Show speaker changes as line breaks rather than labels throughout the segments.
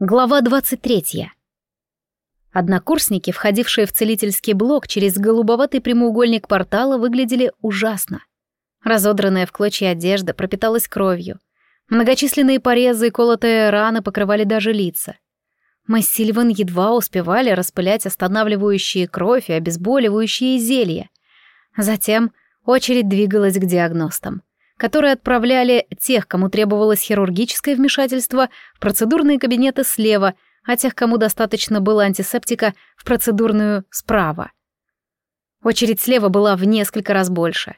Глава 23. Однокурсники, входившие в целительский блок через голубоватый прямоугольник портала, выглядели ужасно. Разодранная в клочья одежда пропиталась кровью. Многочисленные порезы и колотые раны покрывали даже лица. Мы с Сильван едва успевали распылять останавливающие кровь и обезболивающие зелья. Затем очередь двигалась к диагностам которые отправляли тех, кому требовалось хирургическое вмешательство, в процедурные кабинеты слева, а тех, кому достаточно было антисептика, в процедурную справа. Очередь слева была в несколько раз больше.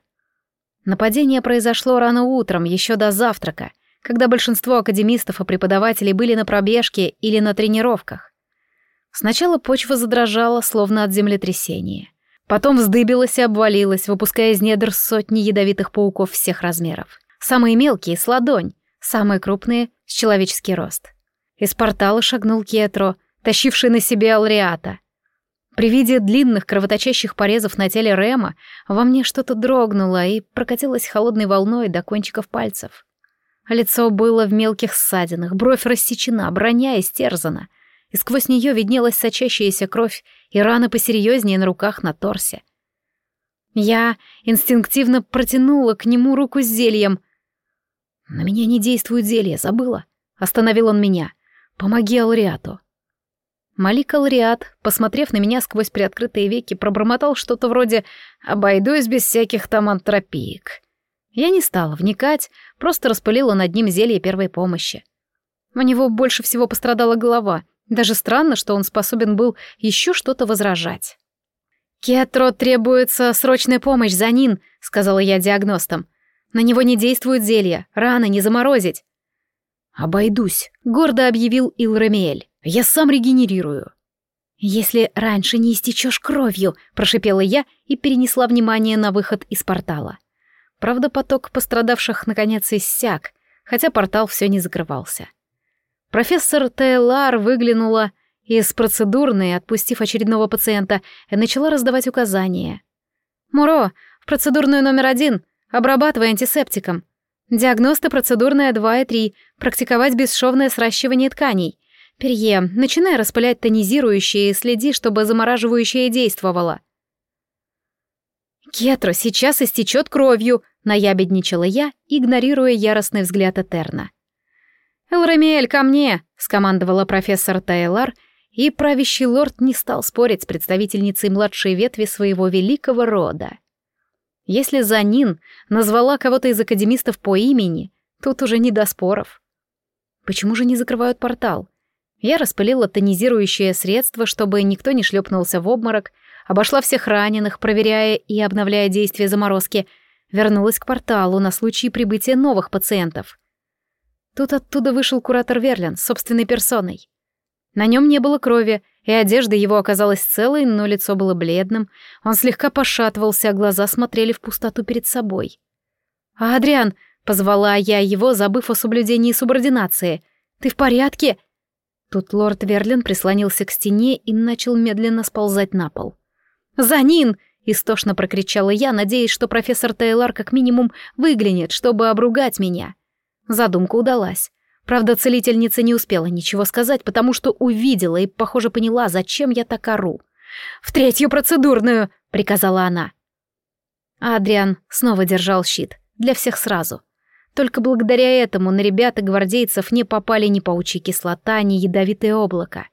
Нападение произошло рано утром, еще до завтрака, когда большинство академистов и преподавателей были на пробежке или на тренировках. Сначала почва задрожала, словно от землетрясения. Потом вздыбилась и обвалилась, выпуская из недр сотни ядовитых пауков всех размеров. Самые мелкие — с ладонь, самые крупные — с человеческий рост. Из портала шагнул Кетро, тащивший на себе Алриата. При виде длинных кровоточащих порезов на теле Рема во мне что-то дрогнуло и прокатилось холодной волной до кончиков пальцев. Лицо было в мелких ссадинах, бровь рассечена, броня истерзана — и сквозь нее виднелась сочащаяся кровь и раны посерьезнее на руках на торсе. Я инстинктивно протянула к нему руку с зельем. «На меня не действует зелье, забыла». Остановил он меня. «Помоги Алриату». Малик Алриат, посмотрев на меня сквозь приоткрытые веки, пробормотал что-то вроде «обойдусь без всяких там антропиек». Я не стала вникать, просто распылила над ним зелье первой помощи. У него больше всего пострадала голова, даже странно, что он способен был еще что-то возражать. «Кетро требуется срочная помощь, Занин», — сказала я диагностам. «На него не действует зелье, раны не заморозить». «Обойдусь», — гордо объявил Илрамиэль. «Я сам регенерирую». «Если раньше не истечешь кровью», — прошипела я и перенесла внимание на выход из портала. Правда, поток пострадавших наконец иссяк, хотя портал все не закрывался. Профессор Тейлар выглянула из процедурной, отпустив очередного пациента, и начала раздавать указания. «Муро, в процедурную номер один, обрабатывай антисептиком. Диагносты процедурная 2 и 3, практиковать бесшовное сращивание тканей. Перье, начинай распылять тонизирующее и следи, чтобы замораживающее действовало». «Кетро сейчас истечет кровью», — наябедничала я, игнорируя яростный взгляд Этерна. «Элрамиэль, ко мне!» — скомандовала профессор Тайлар, и правящий лорд не стал спорить с представительницей младшей ветви своего великого рода. Если Занин назвала кого-то из академистов по имени, тут уже не до споров. Почему же не закрывают портал? Я распылила тонизирующее средство, чтобы никто не шлепнулся в обморок, обошла всех раненых, проверяя и обновляя действие заморозки, вернулась к порталу на случай прибытия новых пациентов. Тут оттуда вышел куратор Верлин собственной персоной. На нем не было крови, и одежда его оказалась целой, но лицо было бледным. Он слегка пошатывался, а глаза смотрели в пустоту перед собой. «А, «Адриан!» — позвала я его, забыв о соблюдении субординации. «Ты в порядке?» Тут лорд Верлин прислонился к стене и начал медленно сползать на пол. «Занин!» — истошно прокричала я, надеясь, что профессор Тейлор как минимум выглянет, чтобы обругать меня. Задумка удалась. Правда, целительница не успела ничего сказать, потому что увидела и, похоже, поняла, зачем я так ору. «В третью процедурную!» — приказала она. Адриан снова держал щит. Для всех сразу. Только благодаря этому на ребята-гвардейцев не попали ни паучья кислота, ни ядовитое облако.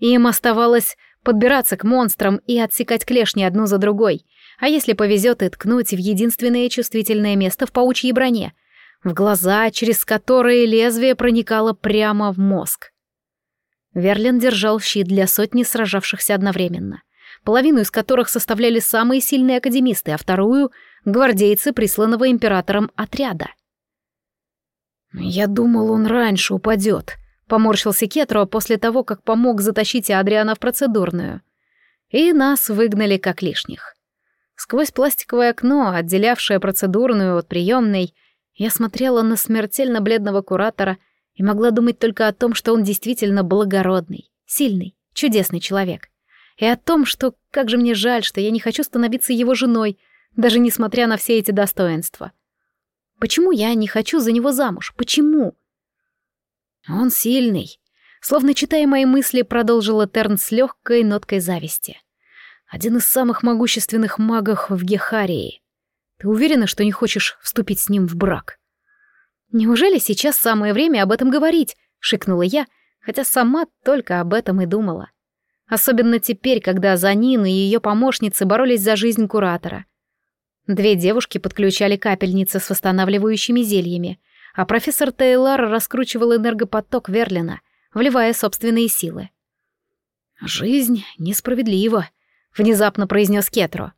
Им оставалось подбираться к монстрам и отсекать клешни одну за другой, а если повезет и ткнуть в единственное чувствительное место в паучьей броне — в глаза, через которые лезвие проникало прямо в мозг. Верлин держал щит для сотни сражавшихся одновременно, половину из которых составляли самые сильные академисты, а вторую — гвардейцы, присланного императором отряда. «Я думал, он раньше упадет», — поморщился Кетро после того, как помог затащить Адриана в процедурную. И нас выгнали как лишних. Сквозь пластиковое окно, отделявшее процедурную от приемной, я смотрела на смертельно бледного куратора и могла думать только о том, что он действительно благородный, сильный, чудесный человек. И о том, что как же мне жаль, что я не хочу становиться его женой, даже несмотря на все эти достоинства. Почему я не хочу за него замуж? Почему? Он сильный. Словно читая мои мысли, продолжила Терн с легкой ноткой зависти. Один из самых могущественных магов в Гехарии. Ты уверена, что не хочешь вступить с ним в брак? Неужели сейчас самое время об этом говорить? Шикнула я, хотя сама только об этом и думала. Особенно теперь, когда Занин и ее помощницы боролись за жизнь куратора. Две девушки подключали капельницы с восстанавливающими зельями, а профессор Тейлор раскручивал энергопоток Верлина, вливая собственные силы. «Жизнь несправедлива», — внезапно произнес Кетро.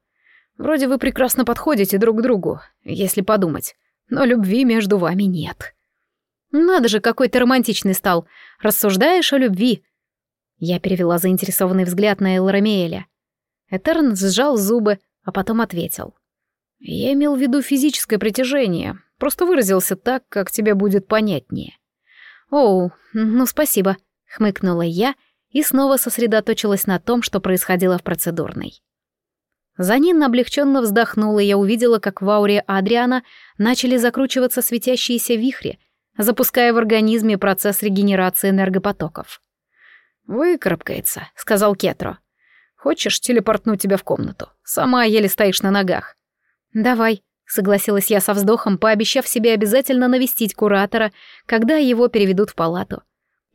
«Вроде вы прекрасно подходите друг к другу, если подумать, но любви между вами нет». «Надо же, какой ты романтичный стал. Рассуждаешь о любви». Я перевела заинтересованный взгляд на Элрамеэля. Этерн сжал зубы, а потом ответил. «Я имел в виду физическое притяжение, просто выразился так, как тебе будет понятнее». «Оу, ну спасибо», — хмыкнула я и снова сосредоточилась на том, что происходило в процедурной. Занин облегченно вздохнула, и я увидела, как в ауре Адриана начали закручиваться светящиеся вихри, запуская в организме процесс регенерации энергопотоков. «Выкарабкается», — сказал Кетро. «Хочешь телепортнуть тебя в комнату? Сама еле стоишь на ногах». «Давай», — согласилась я со вздохом, пообещав себе обязательно навестить куратора, когда его переведут в палату.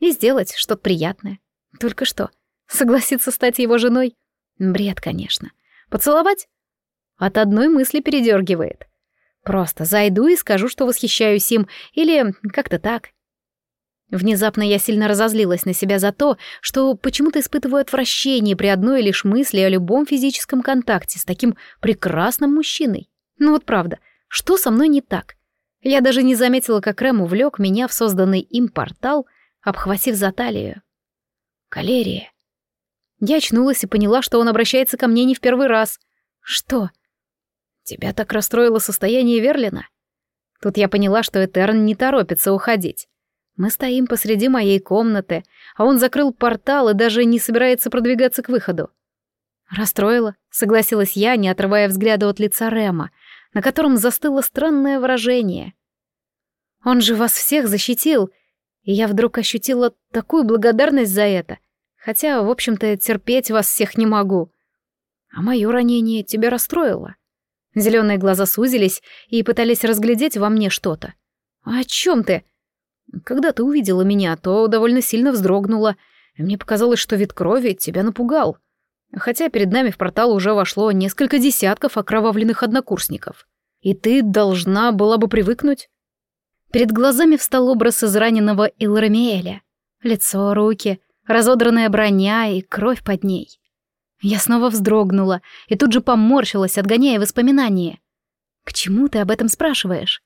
И сделать что-то приятное. Только что, согласиться стать его женой? Бред, конечно. Поцеловать? От одной мысли передергивает. Просто зайду и скажу, что восхищаюсь им, или как-то так. Внезапно я сильно разозлилась на себя за то, что почему-то испытываю отвращение при одной лишь мысли о любом физическом контакте с таким прекрасным мужчиной. Ну вот правда, что со мной не так? Я даже не заметила, как Рэм увлек меня в созданный им портал, обхватив за талию. Калерия. Я очнулась и поняла, что он обращается ко мне не в первый раз. Что? Тебя так расстроило состояние Верлина? Тут я поняла, что Этерн не торопится уходить. Мы стоим посреди моей комнаты, а он закрыл портал и даже не собирается продвигаться к выходу. Расстроила, согласилась я, не отрывая взгляда от лица Рема, на котором застыло странное выражение. Он же вас всех защитил, и я вдруг ощутила такую благодарность за это, хотя, в общем-то, терпеть вас всех не могу. А мое ранение тебя расстроило. Зеленые глаза сузились и пытались разглядеть во мне что-то. «О чем ты?» «Когда ты увидела меня, то довольно сильно вздрогнула. Мне показалось, что вид крови тебя напугал. Хотя перед нами в портал уже вошло несколько десятков окровавленных однокурсников. И ты должна была бы привыкнуть». Перед глазами встал образ израненного Илрамиэля. Лицо, руки, разодранная броня и кровь под ней. Я снова вздрогнула и тут же поморщилась, отгоняя воспоминания. «К чему ты об этом спрашиваешь?»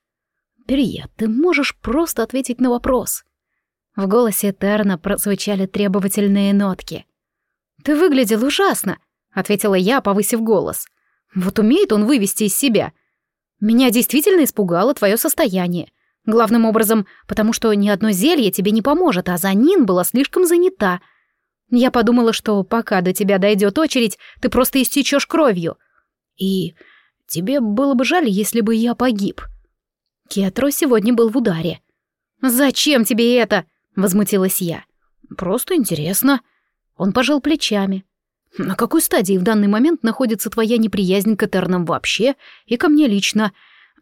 «Перье, ты можешь просто ответить на вопрос». В голосе Терна прозвучали требовательные нотки. «Ты выглядел ужасно», — ответила я, повысив голос. «Вот умеет он вывести из себя. Меня действительно испугало твое состояние. Главным образом, потому что ни одно зелье тебе не поможет, а Занин была слишком занята — я подумала, что пока до тебя дойдет очередь, ты просто истечешь кровью. И тебе было бы жаль, если бы я погиб. Кетро сегодня был в ударе. «Зачем тебе это?» — возмутилась я. «Просто интересно». Он пожал плечами. «На какой стадии в данный момент находится твоя неприязнь к Этернам вообще и ко мне лично?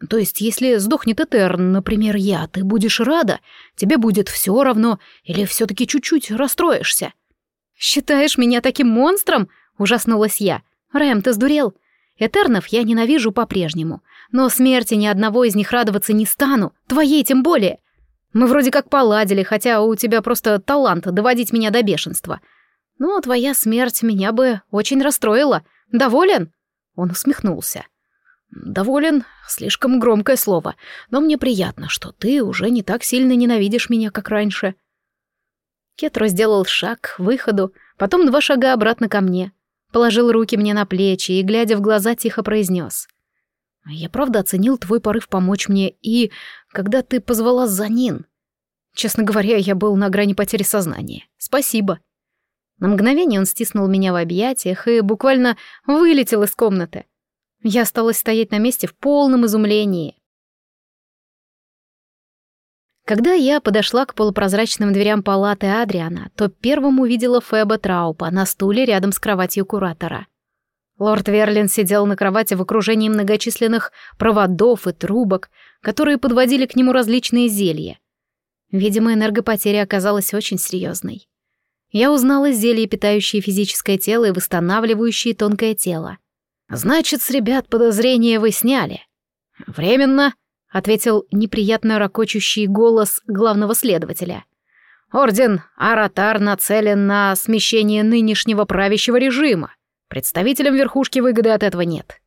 То есть, если сдохнет Этерн, например, я, ты будешь рада? Тебе будет все равно или все-таки чуть-чуть расстроишься?» «Считаешь меня таким монстром?» — ужаснулась я. «Рэм, ты сдурел? Этернов я ненавижу по-прежнему, но смерти ни одного из них радоваться не стану, твоей тем более. Мы вроде как поладили, хотя у тебя просто талант доводить меня до бешенства. Но твоя смерть меня бы очень расстроила. Доволен?» Он усмехнулся. «Доволен — слишком громкое слово, но мне приятно, что ты уже не так сильно ненавидишь меня, как раньше». Кетро сделал шаг к выходу, потом два шага обратно ко мне. Положил руки мне на плечи и, глядя в глаза, тихо произнес. «Я правда оценил твой порыв помочь мне, и когда ты позвала Занин. Честно говоря, я был на грани потери сознания. Спасибо». На мгновение он стиснул меня в объятиях и буквально вылетел из комнаты. Я осталась стоять на месте в полном изумлении. Когда я подошла к полупрозрачным дверям палаты Адриана, то первым увидела Феба Траупа на стуле рядом с кроватью куратора. Лорд Верлин сидел на кровати в окружении многочисленных проводов и трубок, которые подводили к нему различные зелья. Видимо, энергопотеря оказалась очень серьезной. Я узнала зелья, питающие физическое тело и восстанавливающие тонкое тело. «Значит, с ребят подозрения вы сняли?» «Временно», — ответил неприятно ракочущий голос главного следователя. «Орден Аратар нацелен на смещение нынешнего правящего режима. Представителям верхушки выгоды от этого нет».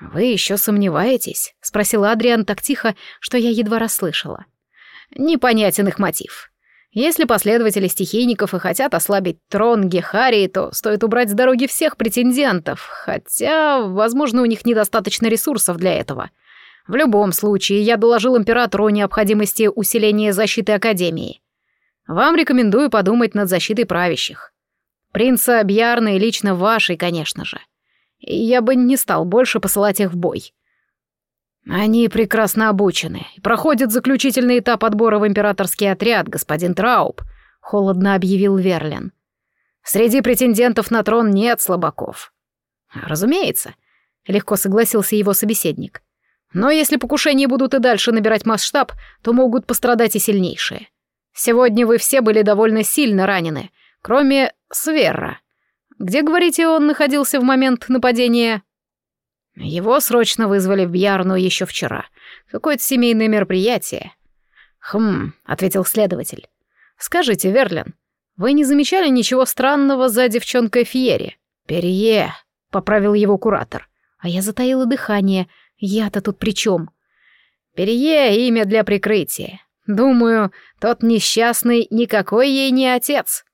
«Вы еще сомневаетесь?» — спросил Адриан так тихо, что я едва расслышала. «Непонятен их мотив. Если последователи стихийников и хотят ослабить трон Гехарии, то стоит убрать с дороги всех претендентов, хотя, возможно, у них недостаточно ресурсов для этого. В любом случае, я доложил императору о необходимости усиления защиты Академии. Вам рекомендую подумать над защитой правящих. Принца Бьярна и лично вашей, конечно же. Я бы не стал больше посылать их в бой. «Они прекрасно обучены и проходят заключительный этап отбора в императорский отряд, господин Трауб», — холодно объявил Верлин. «Среди претендентов на трон нет слабаков». «Разумеется», — легко согласился его собеседник. «Но если покушения будут и дальше набирать масштаб, то могут пострадать и сильнейшие. Сегодня вы все были довольно сильно ранены, кроме Сверра. Где, говорите, он находился в момент нападения?» Его срочно вызвали в Бьярну еще вчера. Какое-то семейное мероприятие. Хм, ответил следователь. Скажите, Верлин, вы не замечали ничего странного за девчонкой Фьери? Перье, поправил его куратор. А я затаила дыхание. Я-то тут при чем? Перье — имя для прикрытия. Думаю, тот несчастный никакой ей не отец.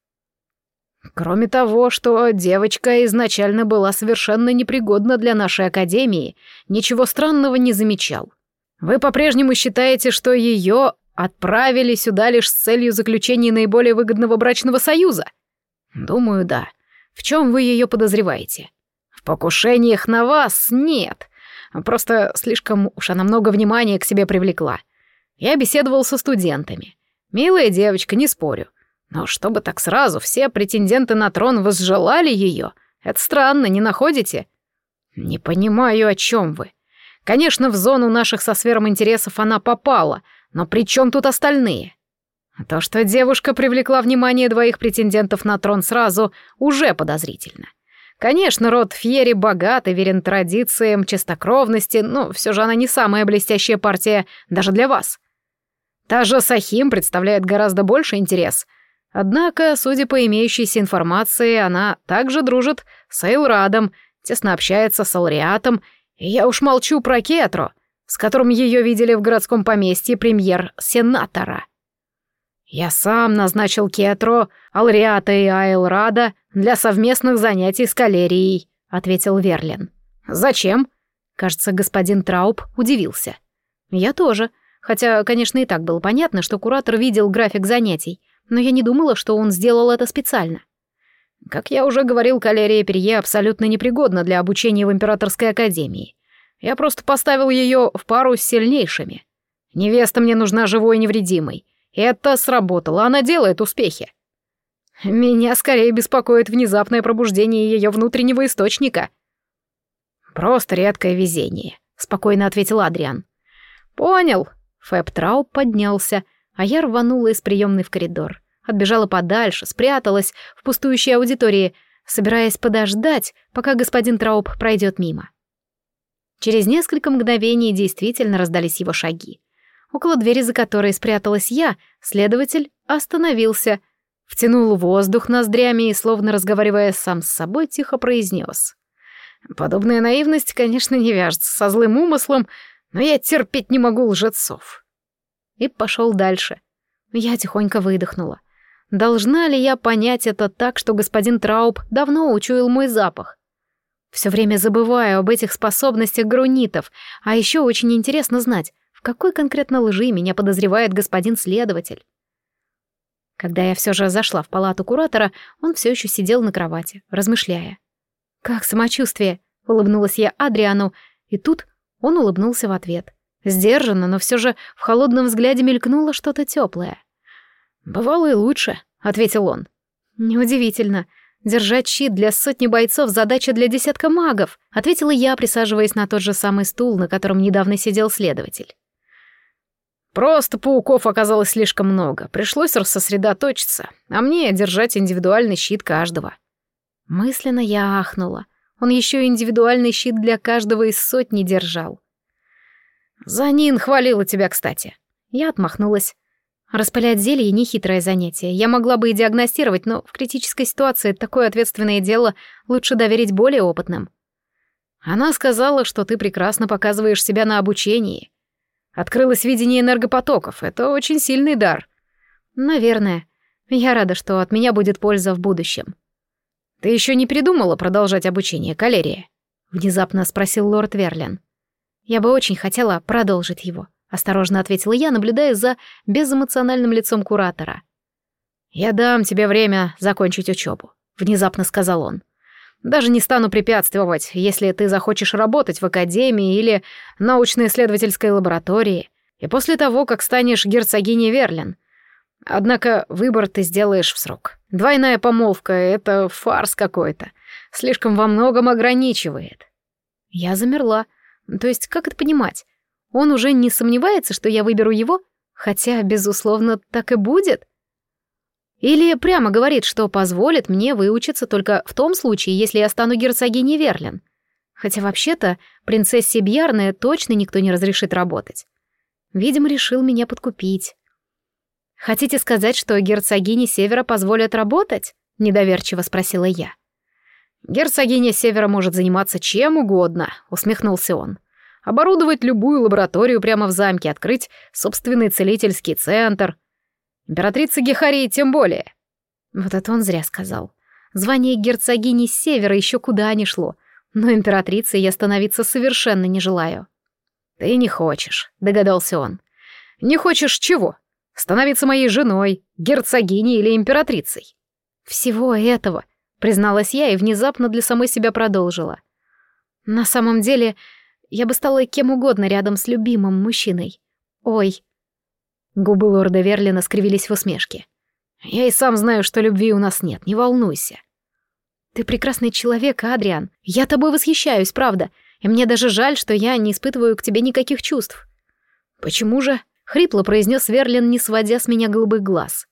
Кроме того, что девочка изначально была совершенно непригодна для нашей академии, ничего странного не замечал. Вы по-прежнему считаете, что ее отправили сюда лишь с целью заключения наиболее выгодного брачного союза? Думаю, да. В чем вы ее подозреваете? В покушениях на вас нет. Просто слишком уж она много внимания к себе привлекла. Я беседовал со студентами. Милая девочка, не спорю. Но чтобы так сразу все претенденты на трон возжелали ее, это странно, не находите? Не понимаю, о чем вы. Конечно, в зону наших со сфером интересов она попала, но при чем тут остальные? То, что девушка привлекла внимание двоих претендентов на трон сразу, уже подозрительно. Конечно, род Фьери богат и верен традициям чистокровности, но все же она не самая блестящая партия даже для вас. Та же Сахим представляет гораздо больше интерес — Однако, судя по имеющейся информации, она также дружит с Эйлрадом, тесно общается с Алриатом, и я уж молчу про Кетро, с которым ее видели в городском поместье премьер-сенатора. Я сам назначил Кетро, Алриата и Айлрада для совместных занятий с калерией, ответил Верлин. Зачем? Кажется, господин Трауб удивился. Я тоже, хотя, конечно, и так было понятно, что куратор видел график занятий, но я не думала, что он сделал это специально. Как я уже говорил, калерия Перье абсолютно непригодна для обучения в Императорской Академии. Я просто поставил ее в пару с сильнейшими. Невеста мне нужна живой и невредимой. Это сработало, она делает успехи. Меня скорее беспокоит внезапное пробуждение ее внутреннего источника. Просто редкое везение, спокойно ответил Адриан. Понял. Фэб Трау поднялся, а я рванула из приемной в коридор. Отбежала подальше, спряталась в пустующей аудитории, собираясь подождать, пока господин Трауб пройдет мимо. Через несколько мгновений действительно раздались его шаги. Около двери, за которой спряталась я, следователь остановился, втянул воздух ноздрями и, словно разговаривая сам с собой, тихо произнес. «Подобная наивность, конечно, не вяжется со злым умыслом, но я терпеть не могу лжецов» и пошел дальше. Я тихонько выдохнула. Должна ли я понять это так, что господин Трауб давно учуял мой запах? Все время забываю об этих способностях грунитов, а еще очень интересно знать, в какой конкретно лжи меня подозревает господин следователь. Когда я все же зашла в палату куратора, он все еще сидел на кровати, размышляя. «Как самочувствие?» — улыбнулась я Адриану, и тут он улыбнулся в ответ. Сдержанно, но все же в холодном взгляде мелькнуло что-то теплое. «Бывало и лучше», — ответил он. «Неудивительно. Держать щит для сотни бойцов — задача для десятка магов», — ответила я, присаживаясь на тот же самый стул, на котором недавно сидел следователь. «Просто пауков оказалось слишком много. Пришлось рассосредоточиться, а мне держать индивидуальный щит каждого». Мысленно я ахнула. Он еще индивидуальный щит для каждого из сотни держал. «Занин хвалила тебя, кстати». Я отмахнулась. Распылять зелье — нехитрое занятие. Я могла бы и диагностировать, но в критической ситуации такое ответственное дело лучше доверить более опытным. Она сказала, что ты прекрасно показываешь себя на обучении. Открылось видение энергопотоков. Это очень сильный дар. Наверное. Я рада, что от меня будет польза в будущем. Ты еще не придумала продолжать обучение, Калерия? Внезапно спросил лорд Верлин. Я бы очень хотела продолжить его. Осторожно ответила я, наблюдая за безэмоциональным лицом куратора. «Я дам тебе время закончить учебу», — внезапно сказал он. «Даже не стану препятствовать, если ты захочешь работать в академии или научно-исследовательской лаборатории, и после того, как станешь герцогиней Верлин. Однако выбор ты сделаешь в срок. Двойная помолвка — это фарс какой-то. Слишком во многом ограничивает». Я замерла. То есть, как это понимать? Он уже не сомневается, что я выберу его, хотя, безусловно, так и будет. Или прямо говорит, что позволит мне выучиться только в том случае, если я стану герцогиней Верлин. Хотя вообще-то принцессе Бьярне точно никто не разрешит работать. Видимо, решил меня подкупить. «Хотите сказать, что герцогине Севера позволят работать?» — недоверчиво спросила я. «Герцогиня Севера может заниматься чем угодно», — усмехнулся он оборудовать любую лабораторию прямо в замке, открыть собственный целительский центр. Императрица Гехарии тем более. Вот это он зря сказал. Звание герцогини севера еще куда ни шло, но императрицей я становиться совершенно не желаю. «Ты не хочешь», — догадался он. «Не хочешь чего? Становиться моей женой, герцогиней или императрицей?» «Всего этого», — призналась я и внезапно для самой себя продолжила. «На самом деле, я бы стала кем угодно рядом с любимым мужчиной. Ой. Губы лорда Верлина скривились в усмешке. Я и сам знаю, что любви у нас нет, не волнуйся. Ты прекрасный человек, Адриан. Я тобой восхищаюсь, правда. И мне даже жаль, что я не испытываю к тебе никаких чувств. Почему же? Хрипло произнес Верлин, не сводя с меня голубых глаз.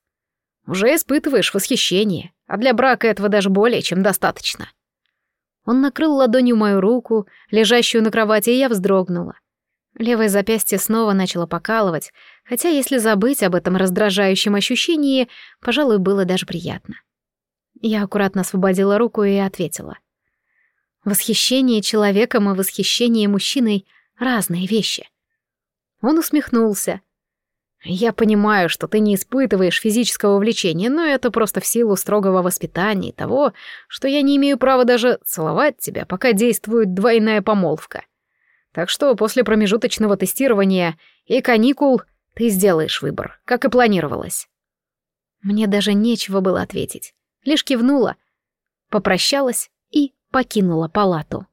Уже испытываешь восхищение, а для брака этого даже более чем достаточно. Он накрыл ладонью мою руку, лежащую на кровати, и я вздрогнула. Левое запястье снова начало покалывать, хотя, если забыть об этом раздражающем ощущении, пожалуй, было даже приятно. Я аккуратно освободила руку и ответила. Восхищение человеком и восхищение мужчиной — разные вещи. Он усмехнулся, я понимаю, что ты не испытываешь физического влечения, но это просто в силу строгого воспитания и того, что я не имею права даже целовать тебя, пока действует двойная помолвка. Так что после промежуточного тестирования и каникул ты сделаешь выбор, как и планировалось. Мне даже нечего было ответить. Лишь кивнула, попрощалась и покинула палату.